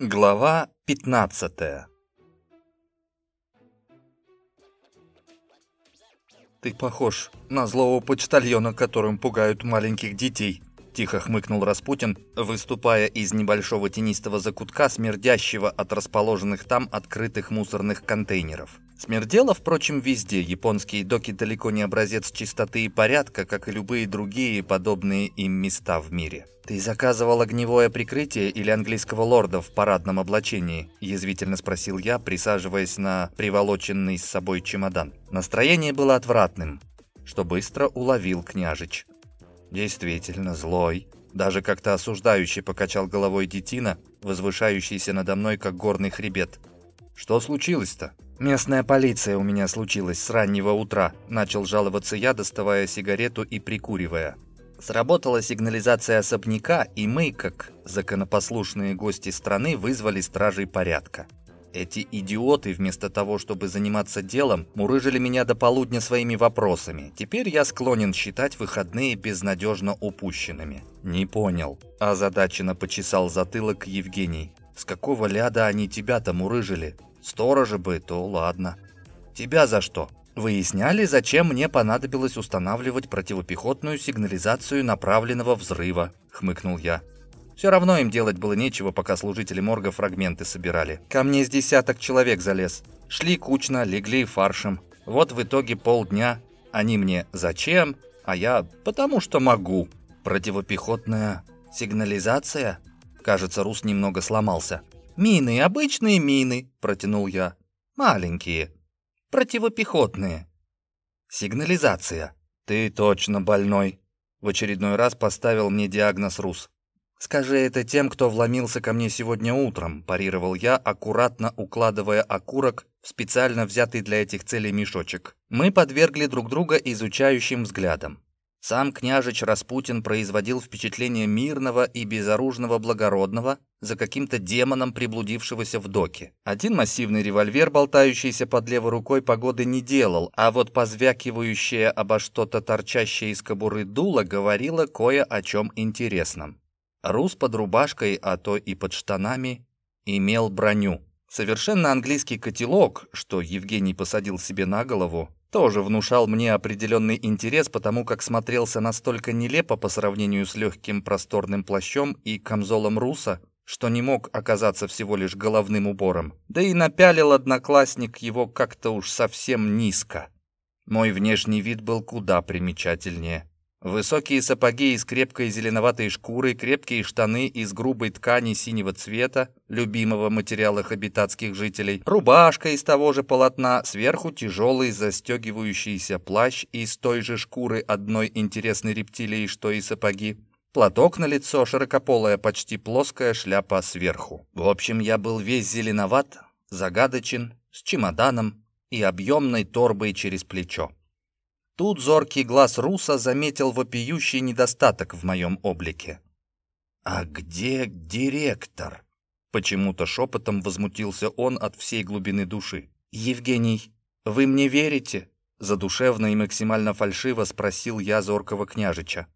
Глава 15 «Ты похож на злого почтальона, которым пугают маленьких детей», – тихо хмыкнул Распутин, выступая из небольшого тенистого закутка, смердящего от расположенных там открытых мусорных контейнеров. Смердело, впрочем, везде. Японские доки далеко не образец чистоты и порядка, как и любые другие подобные им места в мире. «Ты заказывал огневое прикрытие или английского лорда в парадном облачении?» – язвительно спросил я, присаживаясь на приволоченный с собой чемодан. Настроение было отвратным, что быстро уловил княжич. «Действительно злой», даже как-то осуждающе покачал головой детина, возвышающийся надо мной, как горный хребет. «Что случилось-то?» «Местная полиция у меня случилась с раннего утра», – начал жаловаться я, доставая сигарету и прикуривая. Сработала сигнализация особняка, и мы, как законопослушные гости страны, вызвали стражей порядка. Эти идиоты, вместо того, чтобы заниматься делом, мурыжили меня до полудня своими вопросами. Теперь я склонен считать выходные безнадежно упущенными. Не понял. Озадаченно почесал затылок Евгений. С какого ляда они тебя-то мурыжили? Сторожа бы, то ладно. Тебя за что? Выясняли, зачем мне понадобилось устанавливать противопехотную сигнализацию направленного взрыва, хмыкнул я. Все равно им делать было нечего, пока служители морга фрагменты собирали. Ко мне с десяток человек залез. Шли кучно, легли фаршем. Вот в итоге полдня. Они мне «Зачем?», а я «Потому что могу». Противопехотная сигнализация? Кажется, Рус немного сломался. «Мины, обычные мины», — протянул я. «Маленькие, противопехотные». «Сигнализация». «Ты точно больной», — в очередной раз поставил мне диагноз Рус. «Скажи это тем, кто вломился ко мне сегодня утром», – парировал я, аккуратно укладывая окурок в специально взятый для этих целей мешочек. Мы подвергли друг друга изучающим взглядам. Сам княжич Распутин производил впечатление мирного и безоружного благородного за каким-то демоном, приблудившегося в доке. Один массивный револьвер, болтающийся под левой рукой, погоды не делал, а вот позвякивающее обо что-то торчащее из кобуры дуло говорило кое о чем интересном. Рус под рубашкой, а то и под штанами, имел броню. Совершенно английский котелок, что Евгений посадил себе на голову, тоже внушал мне определенный интерес, потому как смотрелся настолько нелепо по сравнению с легким просторным плащом и камзолом руса, что не мог оказаться всего лишь головным убором. Да и напялил одноклассник его как-то уж совсем низко. Мой внешний вид был куда примечательнее. Высокие сапоги из крепкой зеленоватой шкуры, крепкие штаны из грубой ткани синего цвета, любимого материала хабитатских жителей, рубашка из того же полотна, сверху тяжелый застегивающийся плащ из той же шкуры одной интересной рептилии, что и сапоги, платок на лицо, широкополая, почти плоская шляпа сверху. В общем, я был весь зеленоват, загадочен, с чемоданом и объемной торбой через плечо. Тут зоркий глаз Руса заметил вопиющий недостаток в моем облике. «А где директор?» Почему-то шепотом возмутился он от всей глубины души. «Евгений, вы мне верите?» Задушевно и максимально фальшиво спросил я зоркого княжича.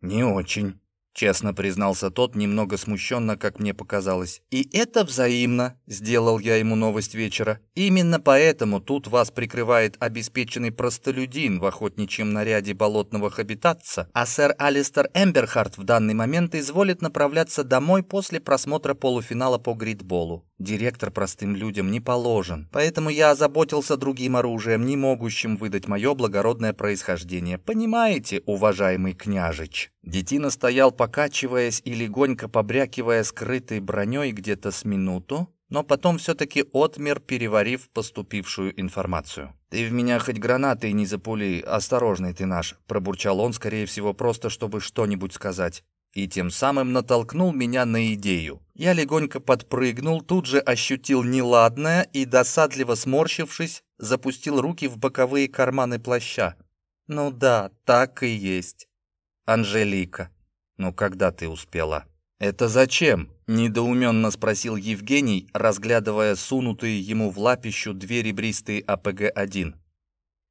«Не очень», Честно признался тот, немного смущенно, как мне показалось. «И это взаимно», — сделал я ему новость вечера. «Именно поэтому тут вас прикрывает обеспеченный простолюдин в охотничьем наряде болотного хабитатца, а сэр Алистер Эмберхарт в данный момент изволит направляться домой после просмотра полуфинала по гридболу. Директор простым людям не положен, поэтому я озаботился другим оружием, не могущим выдать мое благородное происхождение. Понимаете, уважаемый княжич?» Детина стоял, покачиваясь и легонько побрякивая скрытой броней где-то с минуту, но потом все-таки отмер, переварив поступившую информацию. «Ты в меня хоть гранатой не запули, осторожный ты наш», пробурчал он, скорее всего, просто чтобы что-нибудь сказать и тем самым натолкнул меня на идею. Я легонько подпрыгнул, тут же ощутил неладное и, досадливо сморщившись, запустил руки в боковые карманы плаща. «Ну да, так и есть. Анжелика, ну когда ты успела?» «Это зачем?» – недоуменно спросил Евгений, разглядывая сунутые ему в лапищу две ребристые АПГ-1.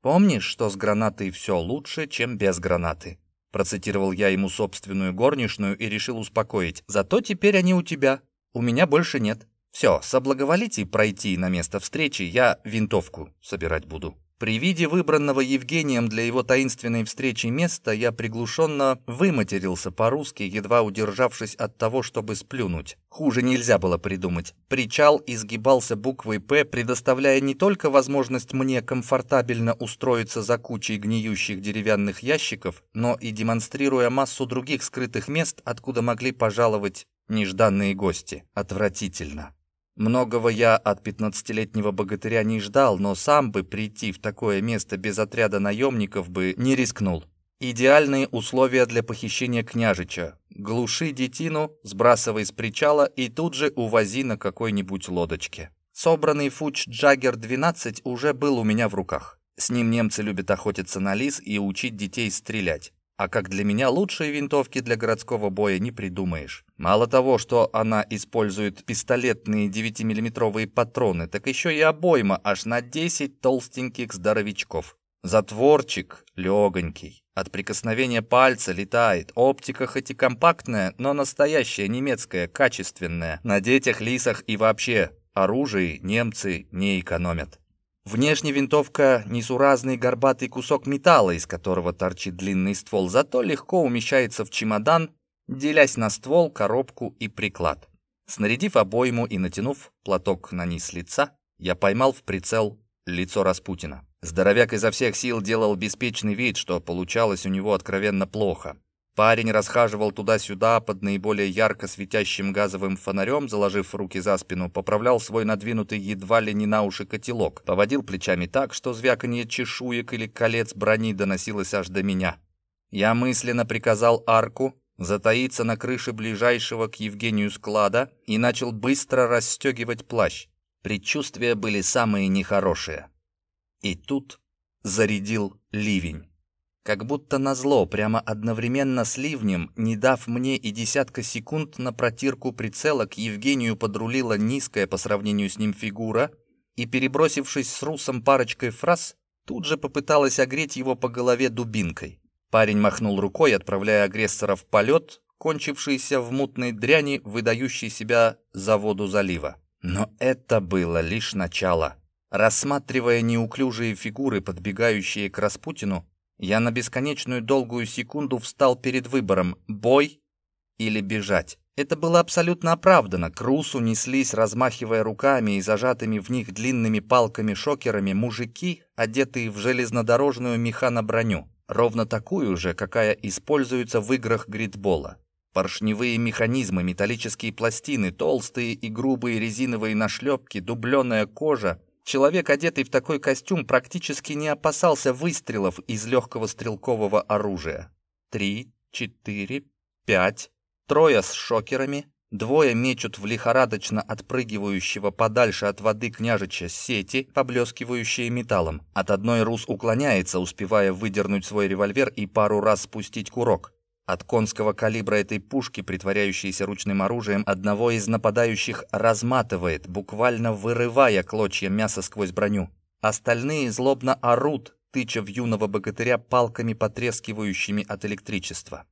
«Помнишь, что с гранатой все лучше, чем без гранаты?» Процитировал я ему собственную горничную и решил успокоить. «Зато теперь они у тебя. у меня больше нет. Все, соблаговолите пройти на место встречи, я винтовку собирать буду». При виде выбранного Евгением для его таинственной встречи места я приглушенно выматерился по-русски, едва удержавшись от того, чтобы сплюнуть. Хуже нельзя было придумать. Причал изгибался буквой «П», предоставляя не только возможность мне комфортабельно устроиться за кучей гниющих деревянных ящиков, но и демонстрируя массу других скрытых мест, откуда могли пожаловать нежданные гости. Отвратительно. Многого я от пятнадцатилетнего богатыря не ждал, но сам бы прийти в такое место без отряда наемников бы не рискнул. Идеальные условия для похищения княжича. Глуши детину, сбрасывай с причала и тут же увози на какой-нибудь лодочке. Собранный Фуч Джаггер 12 уже был у меня в руках. С ним немцы любят охотиться на лис и учить детей стрелять. А как для меня лучшие винтовки для городского боя не придумаешь. Мало того, что она использует пистолетные 9-миллиметровые патроны, так еще и обойма аж на 10 толстеньких здоровячков. Затворчик легонький. От прикосновения пальца летает. Оптика хоть и компактная, но настоящая немецкая, качественная. На детях, лисах и вообще оружие немцы не экономят. Внешне винтовка — несуразный горбатый кусок металла, из которого торчит длинный ствол, зато легко умещается в чемодан, делясь на ствол, коробку и приклад. Снарядив обойму и натянув платок на низ лица, я поймал в прицел лицо Распутина. Здоровяк изо всех сил делал беспечный вид, что получалось у него откровенно плохо. Парень расхаживал туда-сюда под наиболее ярко светящим газовым фонарем, заложив руки за спину, поправлял свой надвинутый едва ли не на уши котелок, поводил плечами так, что звяканье чешуек или колец брони доносилось аж до меня. Я мысленно приказал арку затаиться на крыше ближайшего к Евгению склада и начал быстро расстегивать плащ. Предчувствия были самые нехорошие. И тут зарядил ливень. Как будто назло, прямо одновременно с ливнем, не дав мне и десятка секунд на протирку прицела, к Евгению подрулила низкая по сравнению с ним фигура и, перебросившись с Русом парочкой фраз, тут же попыталась огреть его по голове дубинкой. Парень махнул рукой, отправляя агрессора в полет, кончившийся в мутной дряни, выдающий себя за воду залива. Но это было лишь начало. Рассматривая неуклюжие фигуры, подбегающие к Распутину, я на бесконечную долгую секунду встал перед выбором «бой» или «бежать». Это было абсолютно оправдано. К Русу неслись, размахивая руками и зажатыми в них длинными палками-шокерами, мужики, одетые в железнодорожную механоброню, ровно такую же, какая используется в играх гридбола. Поршневые механизмы, металлические пластины, толстые и грубые резиновые нашлепки, дубленая кожа Человек, одетый в такой костюм, практически не опасался выстрелов из легкого стрелкового оружия. Три, четыре, пять, трое с шокерами, двое мечут в лихорадочно отпрыгивающего подальше от воды княжича сети, поблескивающие металлом. От одной Рус уклоняется, успевая выдернуть свой револьвер и пару раз спустить курок. От конского калибра этой пушки, притворяющейся ручным оружием, одного из нападающих разматывает, буквально вырывая клочья мяса сквозь броню. Остальные злобно орут, тыча в юного богатыря палками, потрескивающими от электричества.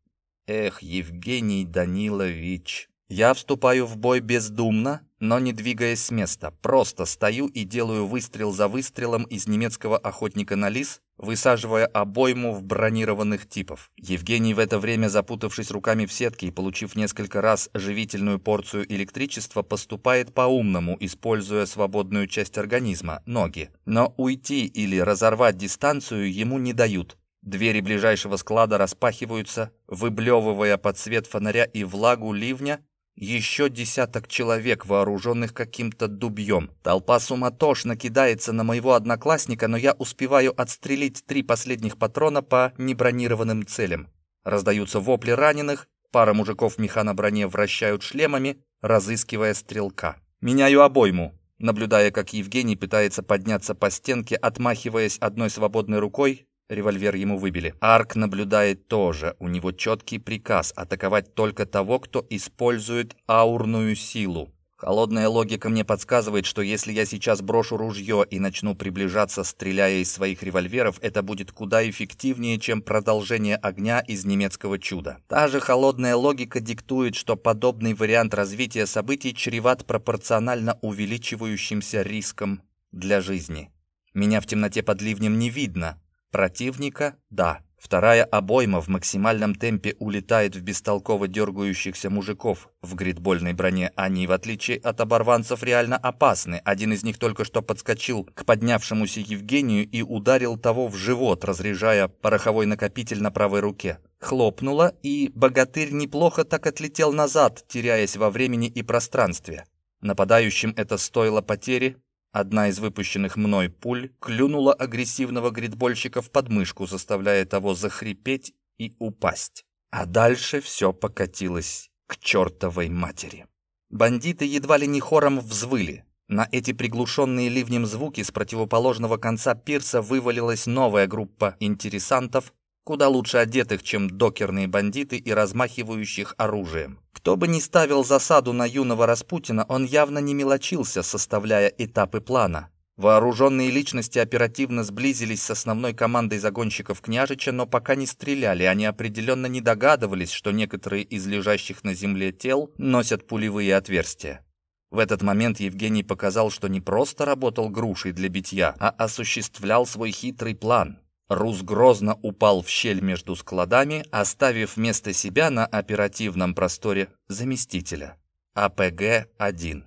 Эх, Евгений Данилович, я вступаю в бой бездумно, но не двигаясь с места. Просто стою и делаю выстрел за выстрелом из немецкого охотника на лис, высаживая обойму в бронированных типов. Евгений в это время, запутавшись руками в сетке и получив несколько раз живительную порцию электричества, поступает по-умному, используя свободную часть организма – ноги. Но уйти или разорвать дистанцию ему не дают. Двери ближайшего склада распахиваются, выблевывая под свет фонаря и влагу ливня, еще десяток человек, вооруженных каким-то дубьем. Толпа суматошно кидается на моего одноклассника, но я успеваю отстрелить три последних патрона по небронированным целям. Раздаются вопли раненых, пара мужиков в механоброне вращают шлемами, разыскивая стрелка. Меняю обойму, наблюдая, как Евгений пытается подняться по стенке, отмахиваясь одной свободной рукой, Револьвер ему выбили. Арк наблюдает тоже. У него четкий приказ атаковать только того, кто использует аурную силу. Холодная логика мне подсказывает, что если я сейчас брошу ружье и начну приближаться, стреляя из своих револьверов, это будет куда эффективнее, чем продолжение огня из немецкого чуда. Та же холодная логика диктует, что подобный вариант развития событий чреват пропорционально увеличивающимся риском для жизни. Меня в темноте под ливнем не видно. Противника – да. Вторая обойма в максимальном темпе улетает в бестолково дергающихся мужиков в гридбольной броне. Они, в отличие от оборванцев, реально опасны. Один из них только что подскочил к поднявшемуся Евгению и ударил того в живот, разряжая пороховой накопитель на правой руке. Хлопнуло, и богатырь неплохо так отлетел назад, теряясь во времени и пространстве. Нападающим это стоило потери, Одна из выпущенных мной пуль клюнула агрессивного гридбольщика в подмышку, заставляя того захрипеть и упасть. А дальше все покатилось к чертовой матери. Бандиты едва ли не хором взвыли. На эти приглушенные ливнем звуки с противоположного конца пирса вывалилась новая группа интересантов, куда лучше одетых, чем докерные бандиты и размахивающих оружием. Кто бы ни ставил засаду на юного Распутина, он явно не мелочился, составляя этапы плана. Вооруженные личности оперативно сблизились с основной командой загонщиков княжича, но пока не стреляли, они определенно не догадывались, что некоторые из лежащих на земле тел носят пулевые отверстия. В этот момент Евгений показал, что не просто работал грушей для битья, а осуществлял свой хитрый план. Рус грозно упал в щель между складами, оставив вместо себя на оперативном просторе заместителя. АПГ-1.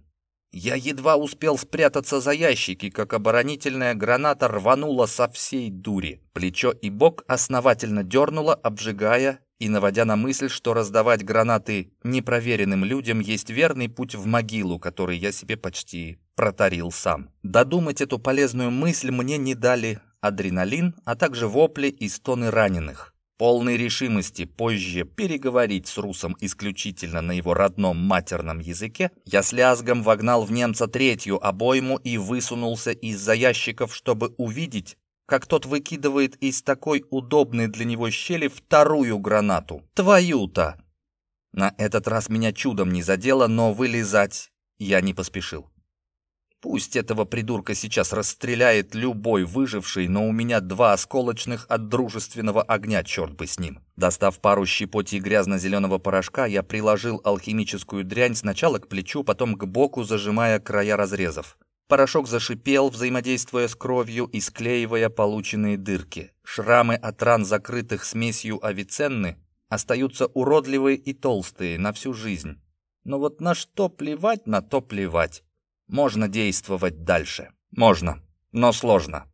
Я едва успел спрятаться за ящики, как оборонительная граната рванула со всей дури. Плечо и бок основательно дернуло, обжигая и наводя на мысль, что раздавать гранаты непроверенным людям есть верный путь в могилу, который я себе почти протарил сам. Додумать эту полезную мысль мне не дали адреналин, а также вопли и стоны раненых. Полной решимости позже переговорить с русом исключительно на его родном матерном языке, я с лязгом вогнал в немца третью обойму и высунулся из-за ящиков, чтобы увидеть, как тот выкидывает из такой удобной для него щели вторую гранату. Твою-то! На этот раз меня чудом не задело, но вылезать я не поспешил. Пусть этого придурка сейчас расстреляет любой выживший, но у меня два осколочных от дружественного огня, черт бы с ним. Достав пару щепотей грязно-зеленого порошка, я приложил алхимическую дрянь сначала к плечу, потом к боку, зажимая края разрезов. Порошок зашипел, взаимодействуя с кровью и склеивая полученные дырки. Шрамы от ран, закрытых смесью авиценны, остаются уродливые и толстые на всю жизнь. Но вот на что плевать, на то плевать. Можно действовать дальше. Можно, но сложно.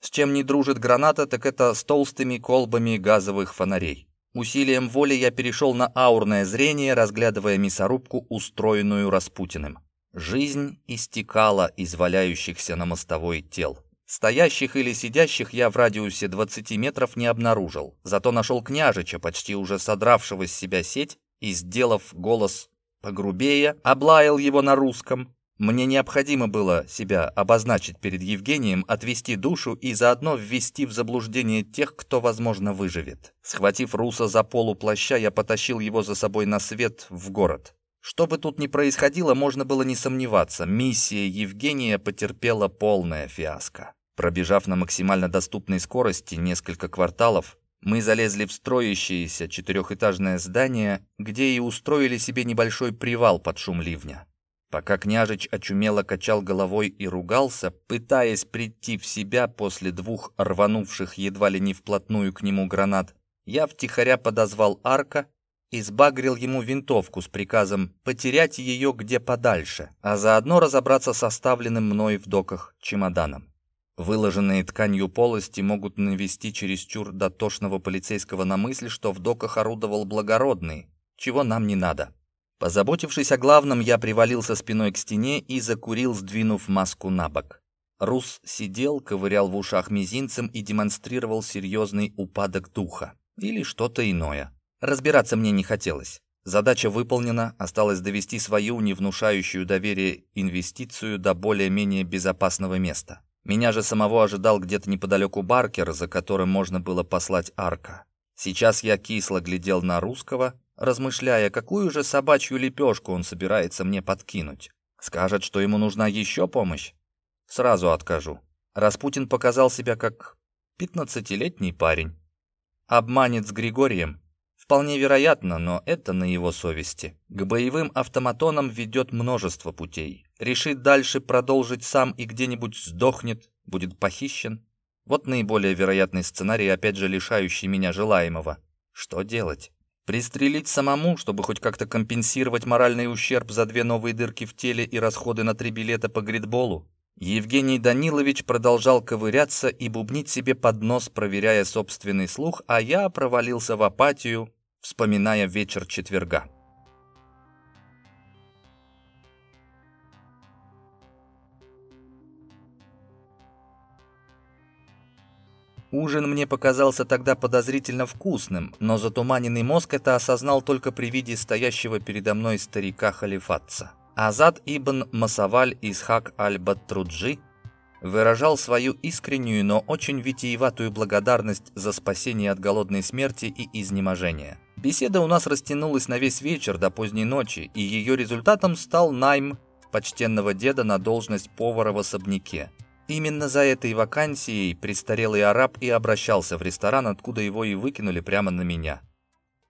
С чем не дружит граната, так это с толстыми колбами газовых фонарей. Усилием воли я перешел на аурное зрение, разглядывая мясорубку, устроенную Распутиным. Жизнь истекала из валяющихся на мостовой тел. Стоящих или сидящих я в радиусе 20 метров не обнаружил, зато нашел княжича, почти уже содравшего с себя сеть, и, сделав голос погрубее, облаял его на русском, мне необходимо было себя обозначить перед Евгением, отвести душу и заодно ввести в заблуждение тех, кто, возможно, выживет. Схватив Руса за полу плаща, я потащил его за собой на свет в город. Что бы тут ни происходило, можно было не сомневаться, миссия Евгения потерпела полное фиаско. Пробежав на максимально доступной скорости несколько кварталов, мы залезли в строящееся четырехэтажное здание, где и устроили себе небольшой привал под шум ливня. Пока княжич очумело качал головой и ругался, пытаясь прийти в себя после двух рванувших едва ли не вплотную к нему гранат, я втихаря подозвал Арка и сбагрил ему винтовку с приказом потерять ее где подальше, а заодно разобраться с оставленным мной в доках чемоданом. Выложенные тканью полости могут навести чересчур дотошного полицейского на мысль, что в доках орудовал благородный, чего нам не надо. Позаботившись о главном, я привалился спиной к стене и закурил, сдвинув маску на бок. Рус сидел, ковырял в ушах мизинцем и демонстрировал серьезный упадок духа. Или что-то иное. Разбираться мне не хотелось. Задача выполнена, осталось довести свою, не внушающую доверие, инвестицию до более-менее безопасного места. Меня же самого ожидал где-то неподалеку Баркер, за которым можно было послать арка. Сейчас я кисло глядел на русского, размышляя, какую же собачью лепешку он собирается мне подкинуть. Скажет, что ему нужна еще помощь? Сразу откажу. Распутин показал себя как пятнадцатилетний парень. Обманет с Григорием? Вполне вероятно, но это на его совести. К боевым автоматонам ведет множество путей. Решит дальше продолжить сам и где-нибудь сдохнет, будет похищен. Вот наиболее вероятный сценарий, опять же лишающий меня желаемого. Что делать? Пристрелить самому, чтобы хоть как-то компенсировать моральный ущерб за две новые дырки в теле и расходы на три билета по гридболу? Евгений Данилович продолжал ковыряться и бубнить себе под нос, проверяя собственный слух, а я провалился в апатию, вспоминая вечер четверга. Ужин мне показался тогда подозрительно вкусным, но затуманенный мозг это осознал только при виде стоящего передо мной старика-халифатца. Азад ибн Масаваль Исхак аль-Баттруджи выражал свою искреннюю, но очень витиеватую благодарность за спасение от голодной смерти и изнеможения. Беседа у нас растянулась на весь вечер до поздней ночи, и ее результатом стал найм почтенного деда на должность повара в особняке. Именно за этой вакансией престарелый араб и обращался в ресторан, откуда его и выкинули прямо на меня.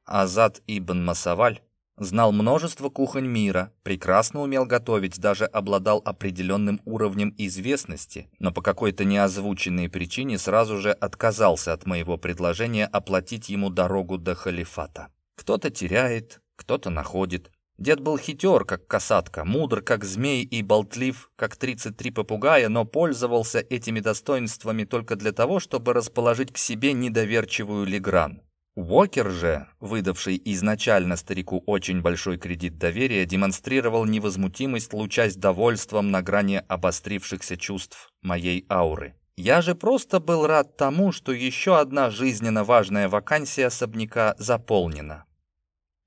Азад ибн Масаваль знал множество кухонь мира, прекрасно умел готовить, даже обладал определенным уровнем известности, но по какой-то неозвученной причине сразу же отказался от моего предложения оплатить ему дорогу до халифата. Кто-то теряет, кто-то находит, Дед был хитер, как касатка, мудр, как змей и болтлив, как 33 попугая, но пользовался этими достоинствами только для того, чтобы расположить к себе недоверчивую Легран. Уокер же, выдавший изначально старику очень большой кредит доверия, демонстрировал невозмутимость, лучась довольством на грани обострившихся чувств моей ауры. Я же просто был рад тому, что еще одна жизненно важная вакансия особняка заполнена.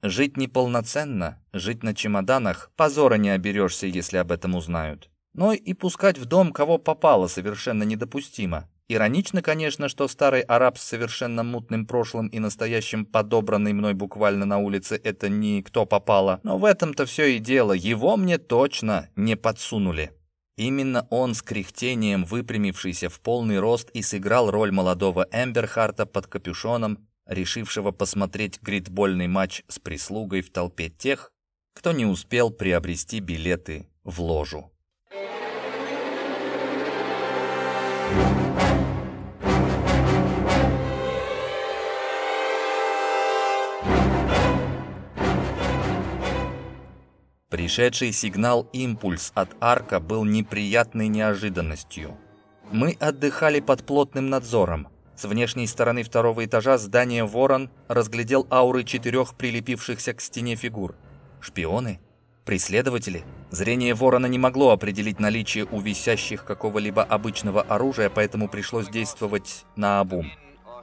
Жить неполноценно, жить на чемоданах, позора не оберешься, если об этом узнают. Но и пускать в дом кого попало совершенно недопустимо. Иронично, конечно, что старый араб с совершенно мутным прошлым и настоящим подобранный мной буквально на улице это не кто попало, но в этом-то все и дело, его мне точно не подсунули. Именно он с кряхтением, выпрямившийся в полный рост, и сыграл роль молодого Эмберхарта под капюшоном, решившего посмотреть гритбольный матч с прислугой в толпе тех, кто не успел приобрести билеты в ложу. Пришедший сигнал «Импульс» от Арка был неприятной неожиданностью. Мы отдыхали под плотным надзором, с внешней стороны второго этажа здания «Ворон» разглядел ауры четырех прилепившихся к стене фигур. Шпионы? Преследователи? Зрение ворона не могло определить наличие у висящих какого-либо обычного оружия, поэтому пришлось действовать на обум.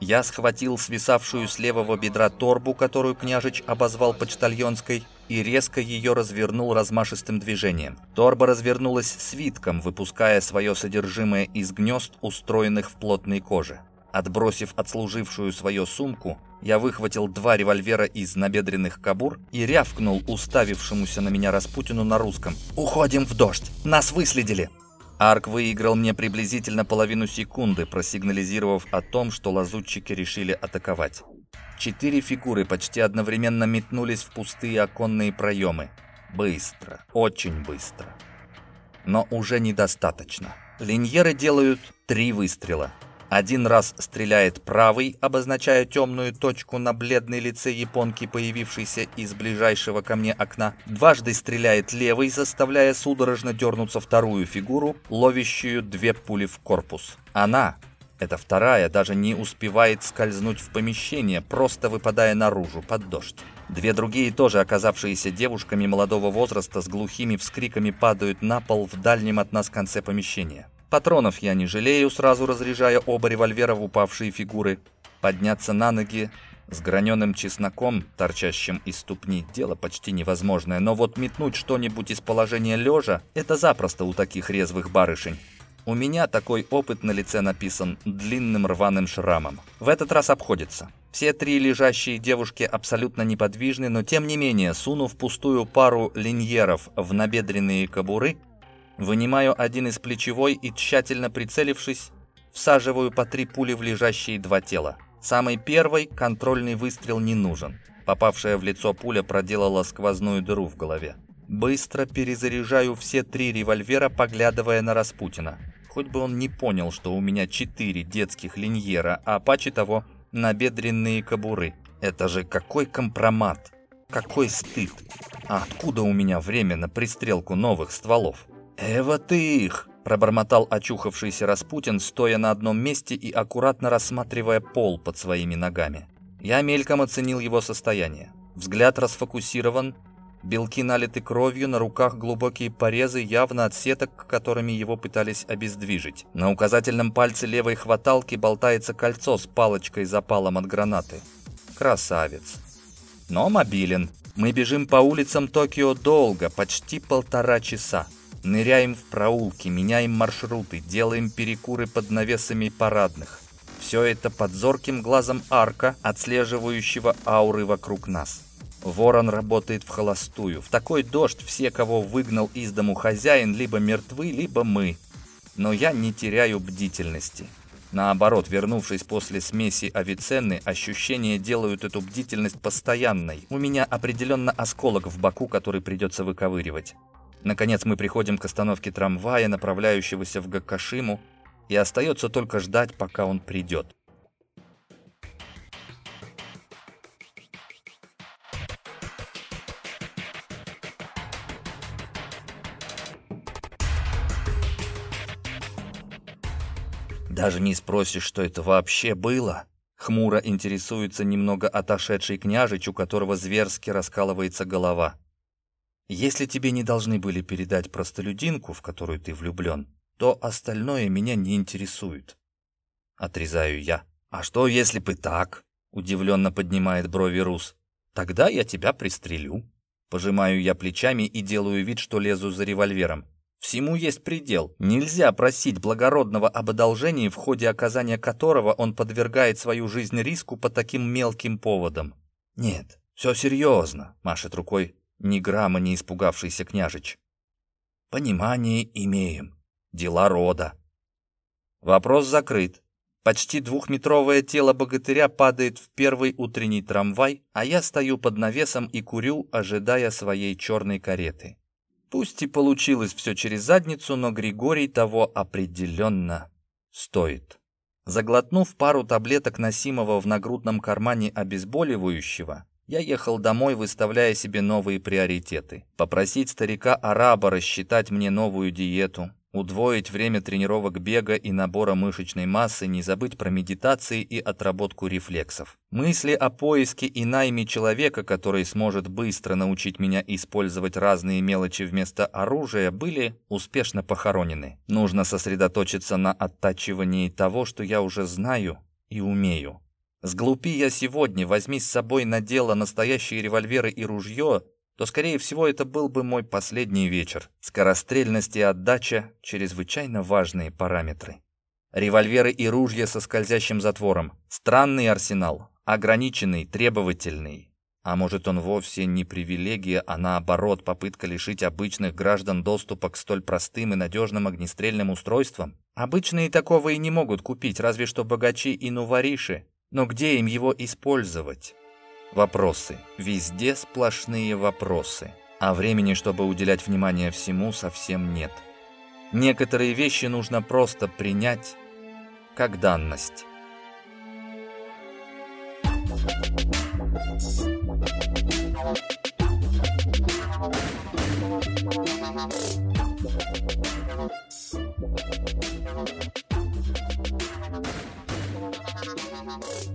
Я схватил свисавшую с левого бедра торбу, которую княжич обозвал почтальонской, и резко ее развернул размашистым движением. Торба развернулась свитком, выпуская свое содержимое из гнезд, устроенных в плотной коже. Отбросив отслужившую свою сумку, я выхватил два револьвера из набедренных кобур и рявкнул уставившемуся на меня Распутину на русском. «Уходим в дождь! Нас выследили!» Арк выиграл мне приблизительно половину секунды, просигнализировав о том, что лазутчики решили атаковать. Четыре фигуры почти одновременно метнулись в пустые оконные проемы. Быстро, очень быстро. Но уже недостаточно. Линьеры делают три выстрела. Один раз стреляет правый, обозначая темную точку на бледной лице японки, появившейся из ближайшего ко мне окна. Дважды стреляет левый, заставляя судорожно дернуться вторую фигуру, ловящую две пули в корпус. Она, эта вторая, даже не успевает скользнуть в помещение, просто выпадая наружу под дождь. Две другие, тоже оказавшиеся девушками молодого возраста, с глухими вскриками падают на пол в дальнем от нас конце помещения. Патронов я не жалею, сразу разряжая оба револьвера в упавшие фигуры. Подняться на ноги с граненым чесноком, торчащим из ступни, дело почти невозможное. Но вот метнуть что-нибудь из положения лежа – это запросто у таких резвых барышень. У меня такой опыт на лице написан длинным рваным шрамом. В этот раз обходится. Все три лежащие девушки абсолютно неподвижны, но тем не менее, сунув пустую пару линьеров в набедренные кобуры, вынимаю один из плечевой и, тщательно прицелившись, всаживаю по три пули в лежащие два тела. Самый первый контрольный выстрел не нужен. Попавшая в лицо пуля проделала сквозную дыру в голове. Быстро перезаряжаю все три револьвера, поглядывая на Распутина. Хоть бы он не понял, что у меня четыре детских линьера, а паче того набедренные кобуры. Это же какой компромат! Какой стыд! А откуда у меня время на пристрелку новых стволов? «Эва ты их!» – пробормотал очухавшийся Распутин, стоя на одном месте и аккуратно рассматривая пол под своими ногами. Я мельком оценил его состояние. Взгляд расфокусирован, Белки налиты кровью, на руках глубокие порезы, явно от сеток, которыми его пытались обездвижить. На указательном пальце левой хваталки болтается кольцо с палочкой запалом от гранаты. Красавец. Но мобилен. Мы бежим по улицам Токио долго, почти полтора часа. Ныряем в проулки, меняем маршруты, делаем перекуры под навесами парадных. Все это под зорким глазом арка, отслеживающего ауры вокруг нас. Ворон работает в холостую. В такой дождь все, кого выгнал из дому хозяин, либо мертвы, либо мы. Но я не теряю бдительности. Наоборот, вернувшись после смеси Авиценны, ощущения делают эту бдительность постоянной. У меня определенно осколок в боку, который придется выковыривать. Наконец мы приходим к остановке трамвая, направляющегося в Гакашиму, и остается только ждать, пока он придет. Даже не спросишь, что это вообще было. Хмуро интересуется немного отошедший княжич, у которого зверски раскалывается голова. Если тебе не должны были передать простолюдинку, в которую ты влюблен, то остальное меня не интересует. Отрезаю я. А что, если бы так? Удивленно поднимает брови Рус. Тогда я тебя пристрелю. Пожимаю я плечами и делаю вид, что лезу за револьвером. Всему есть предел. Нельзя просить благородного об одолжении, в ходе оказания которого он подвергает свою жизнь риску по таким мелким поводам. Нет, все серьезно, машет рукой ни грамма не испугавшийся княжич. Понимание имеем. Дела рода. Вопрос закрыт. Почти двухметровое тело богатыря падает в первый утренний трамвай, а я стою под навесом и курю, ожидая своей черной кареты. Пусть и получилось все через задницу, но Григорий того определенно стоит. Заглотнув пару таблеток носимого в нагрудном кармане обезболивающего, я ехал домой, выставляя себе новые приоритеты. Попросить старика-араба рассчитать мне новую диету, удвоить время тренировок бега и набора мышечной массы, не забыть про медитации и отработку рефлексов. Мысли о поиске и найме человека, который сможет быстро научить меня использовать разные мелочи вместо оружия, были успешно похоронены. Нужно сосредоточиться на оттачивании того, что я уже знаю и умею. Сглупи я сегодня, возьми с собой на дело настоящие револьверы и ружье, то, скорее всего, это был бы мой последний вечер. Скорострельность и отдача – чрезвычайно важные параметры. Револьверы и ружья со скользящим затвором. Странный арсенал, ограниченный, требовательный. А может, он вовсе не привилегия, а наоборот, попытка лишить обычных граждан доступа к столь простым и надежным огнестрельным устройствам? Обычные такого и не могут купить, разве что богачи и нувориши. Но где им его использовать? Вопросы. Везде сплошные вопросы. А времени, чтобы уделять внимание всему, совсем нет. Некоторые вещи нужно просто принять как данность. Thank you. Thank you.